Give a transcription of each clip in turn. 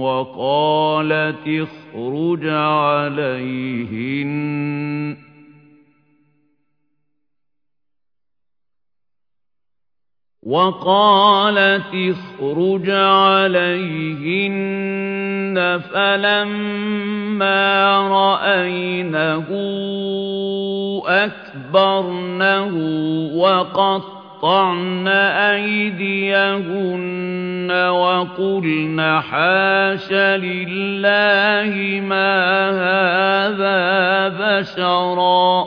وَقَالَتِ اخْرُجْ عَلَيْهِنَّ. وَقَالَتِ اخْرُجْ عَلَيْهِنَّ فَلَمَّا رَأَيْنَهُ أَكْبَرْنَهُ وَقَطَّعْنَ أَيْدِيَهُنَّ. وَقُلْنَ حَاشَ لِلَّهِ مَا هَٰذَا بَشَرًا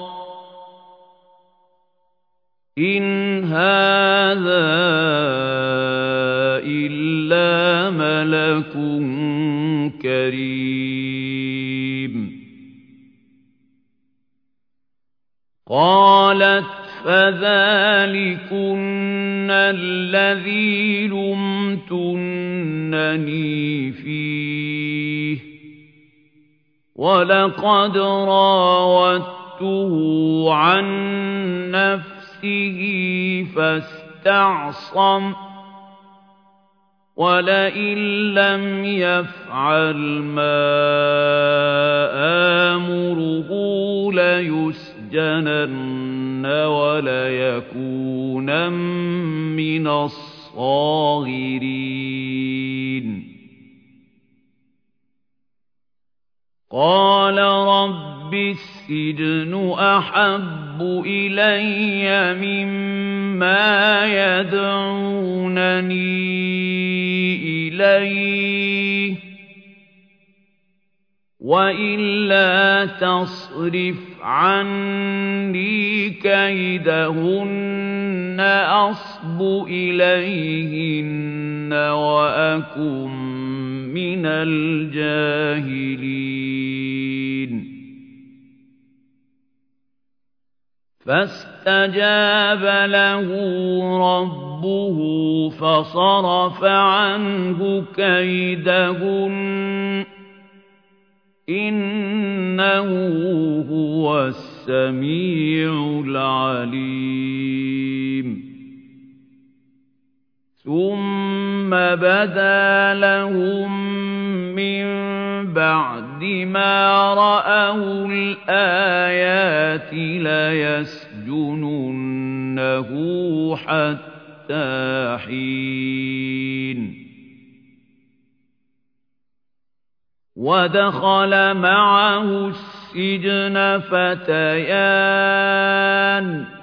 إِنْ هَٰذَا إِلَّا مَلَكٌ كَرِيمٌ قَالَتْ فَذَٰلِكُنَّ الَّذِي لُمْتُنَّنِي فِيهِ. وَلَقَدْ رَاوَدتُّهُ عَن نَّفْسِهِ فَاسْتَعْصَمَ. وَلَئِن لَّمْ يَفْعَلْ مَا آمُرُهُ لَيُسْجَنَنَّ وَلَيَكُونًا مِّنَ الصَّاغِرِينَ. قَالَ رَبِّ السِّجْنُ أَحَبُّ إِلَيَّ مِمَّا يَدْعُونَنِي إِلَيْهِ ۖ. وَإِلَّا تَصْرِفْ عَنِّي كَيْدَهُنَّ أَصْبُ إِلَيْهِنَّ وَأَكُن مِّنَ الْجَاهِلِينَ فَاسْتَجَابَ لَهُ رَبُّهُ فَصَرَفَ عَنْهُ كَيْدَهُنَّ ۚ إِنَّهُ هُوَ السَّمِيعُ الْعَلِيمُ بَدَا لَهُم مِّن بَعْدِ مَا رَأَوُا الْآيَاتِ لَيَسْجُنُنَّهُ حَتَّىٰ حِينٍ. وَدَخَلَ مَعَهُ السِّجْنَ فَتَيَانِ ۖ.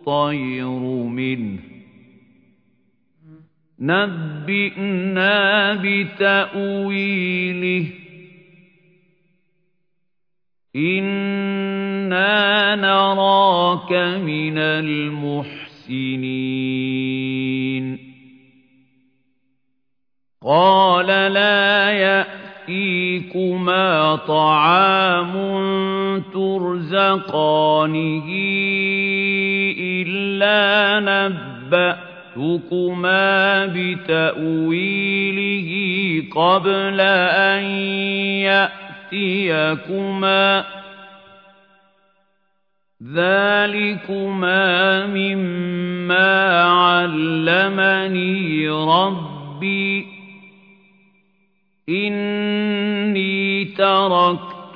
الطَّيْرُ مِنْهُ ۖ. نَبِّئْنَا بِتَأْوِيلِهِ ۖ. إِنَّا نَرَاكَ مِنَ الْمُحْسِنِينَ. قَالَ لَا يَأْتِيكُمَا طَعَامٌ تُرْزَقَانِهِ. إِلَّا نَبَّأْتُكُمَا بِتَأْوِيلِهِ قَبْلَ أَن يَأْتِيَكُمَا ۚ. ذَٰلِكُمَا مِمَّا عَلَّمَنِي رَبِّي ۚ. إِنِّي تَرَكْتُ